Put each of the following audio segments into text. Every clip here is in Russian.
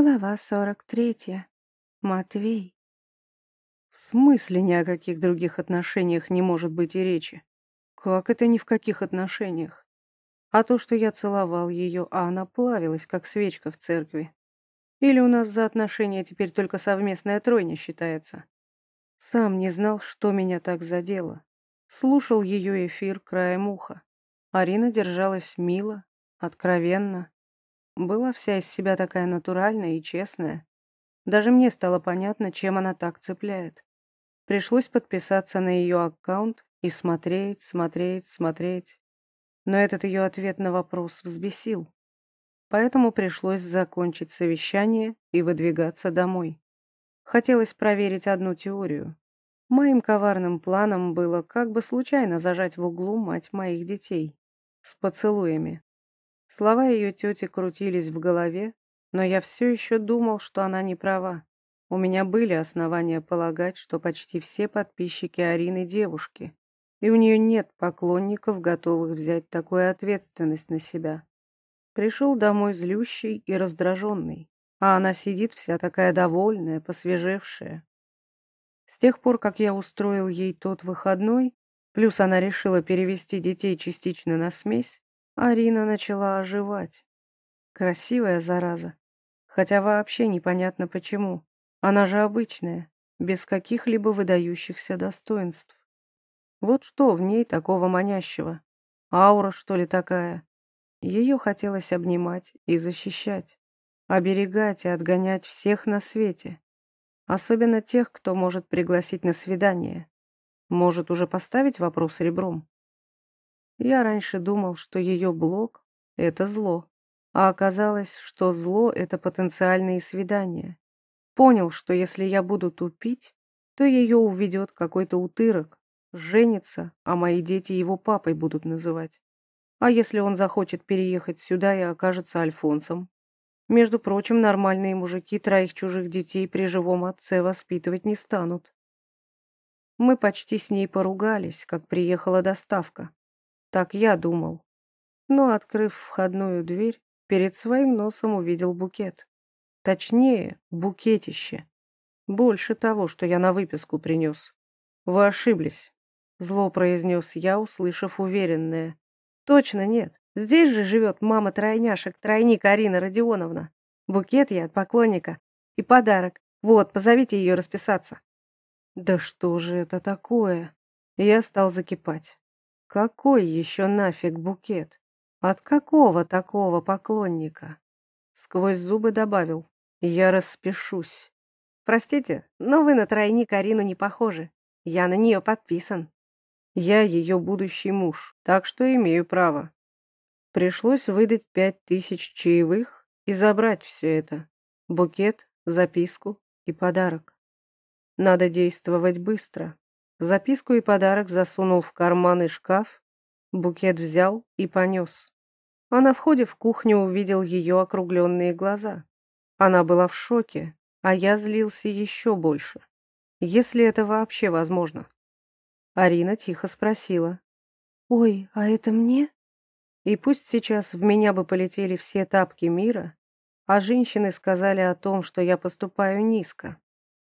Глава сорок третья. Матвей. В смысле ни о каких других отношениях не может быть и речи? Как это ни в каких отношениях? А то, что я целовал ее, а она плавилась, как свечка в церкви. Или у нас за отношения теперь только совместная тройня считается? Сам не знал, что меня так задело. Слушал ее эфир краем уха. Арина держалась мило, откровенно, была вся из себя такая натуральная и честная. Даже мне стало понятно, чем она так цепляет. Пришлось подписаться на ее аккаунт и смотреть, смотреть, смотреть. Но этот ее ответ на вопрос взбесил. Поэтому пришлось закончить совещание и выдвигаться домой. Хотелось проверить одну теорию. Моим коварным планом было как бы случайно зажать в углу мать моих детей. С поцелуями. Слова ее тети крутились в голове, но я все еще думал, что она не права. У меня были основания полагать, что почти все подписчики Арины девушки, и у нее нет поклонников, готовых взять такую ответственность на себя. Пришел домой злющий и раздраженный, а она сидит вся такая довольная, посвежевшая. С тех пор, как я устроил ей тот выходной, плюс она решила перевести детей частично на смесь, Арина начала оживать. Красивая зараза. Хотя вообще непонятно почему. Она же обычная, без каких-либо выдающихся достоинств. Вот что в ней такого манящего? Аура, что ли, такая? Ее хотелось обнимать и защищать, оберегать и отгонять всех на свете. Особенно тех, кто может пригласить на свидание. Может уже поставить вопрос ребром? Я раньше думал, что ее блог — это зло, а оказалось, что зло — это потенциальные свидания. Понял, что если я буду тупить, то ее уведет какой-то утырок, женится, а мои дети его папой будут называть. А если он захочет переехать сюда и окажется Альфонсом? Между прочим, нормальные мужики троих чужих детей при живом отце воспитывать не станут. Мы почти с ней поругались, как приехала доставка. Так я думал. Но, открыв входную дверь, перед своим носом увидел букет. Точнее, букетище. Больше того, что я на выписку принес. Вы ошиблись. Зло произнес я, услышав уверенное. Точно нет. Здесь же живет мама тройняшек, тройник Арина Родионовна. Букет я от поклонника. И подарок. Вот, позовите ее расписаться. Да что же это такое? Я стал закипать. Какой еще нафиг букет? От какого такого поклонника? Сквозь зубы добавил. Я распишусь. Простите, но вы на тройник Арину не похожи. Я на нее подписан. Я ее будущий муж, так что имею право. Пришлось выдать пять тысяч чаевых и забрать все это. Букет, записку и подарок. Надо действовать быстро. Записку и подарок засунул в карман и шкаф, букет взял и понес. А на входе в кухню увидел ее округленные глаза. Она была в шоке, а я злился еще больше. Если это вообще возможно. Арина тихо спросила. «Ой, а это мне?» И пусть сейчас в меня бы полетели все тапки мира, а женщины сказали о том, что я поступаю низко.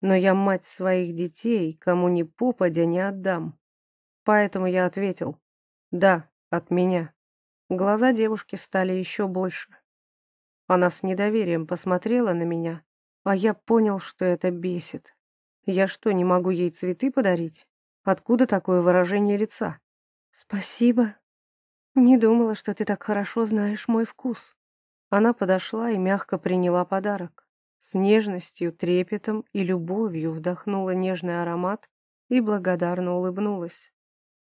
Но я мать своих детей, кому ни попадя не отдам. Поэтому я ответил «Да, от меня». Глаза девушки стали еще больше. Она с недоверием посмотрела на меня, а я понял, что это бесит. Я что, не могу ей цветы подарить? Откуда такое выражение лица? Спасибо. Не думала, что ты так хорошо знаешь мой вкус. Она подошла и мягко приняла подарок. С нежностью, трепетом и любовью вдохнула нежный аромат и благодарно улыбнулась.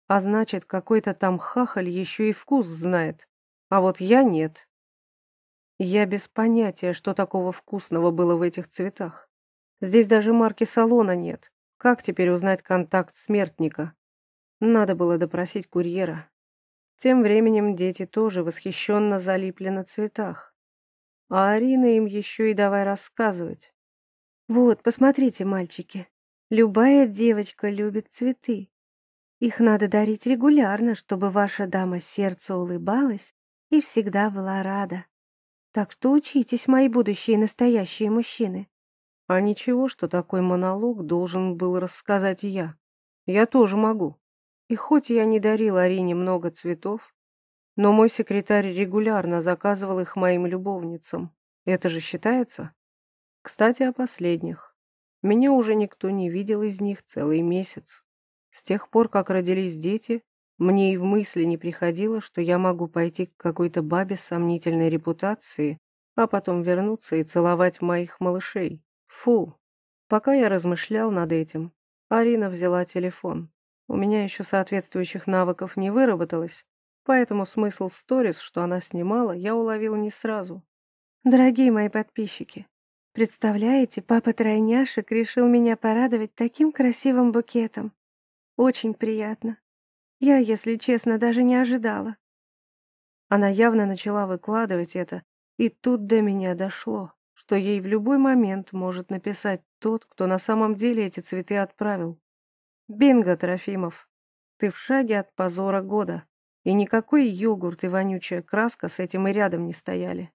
А значит, какой-то там хахаль еще и вкус знает, а вот я нет. Я без понятия, что такого вкусного было в этих цветах. Здесь даже марки салона нет. Как теперь узнать контакт смертника? Надо было допросить курьера. Тем временем дети тоже восхищенно залипли на цветах. А Арина им еще и давай рассказывать. Вот, посмотрите, мальчики. Любая девочка любит цветы. Их надо дарить регулярно, чтобы ваша дама сердца улыбалась и всегда была рада. Так что учитесь, мои будущие настоящие мужчины. А ничего, что такой монолог должен был рассказать я. Я тоже могу. И хоть я не дарил Арине много цветов, но мой секретарь регулярно заказывал их моим любовницам. Это же считается? Кстати, о последних. Меня уже никто не видел из них целый месяц. С тех пор, как родились дети, мне и в мысли не приходило, что я могу пойти к какой-то бабе с сомнительной репутацией, а потом вернуться и целовать моих малышей. Фу. Пока я размышлял над этим, Арина взяла телефон. У меня еще соответствующих навыков не выработалось, поэтому смысл сторис, что она снимала, я уловил не сразу. Дорогие мои подписчики, представляете, папа тройняшек решил меня порадовать таким красивым букетом. Очень приятно. Я, если честно, даже не ожидала. Она явно начала выкладывать это, и тут до меня дошло, что ей в любой момент может написать тот, кто на самом деле эти цветы отправил. Бинго, Трофимов, ты в шаге от позора года, и никакой йогурт и вонючая краска с этим и рядом не стояли.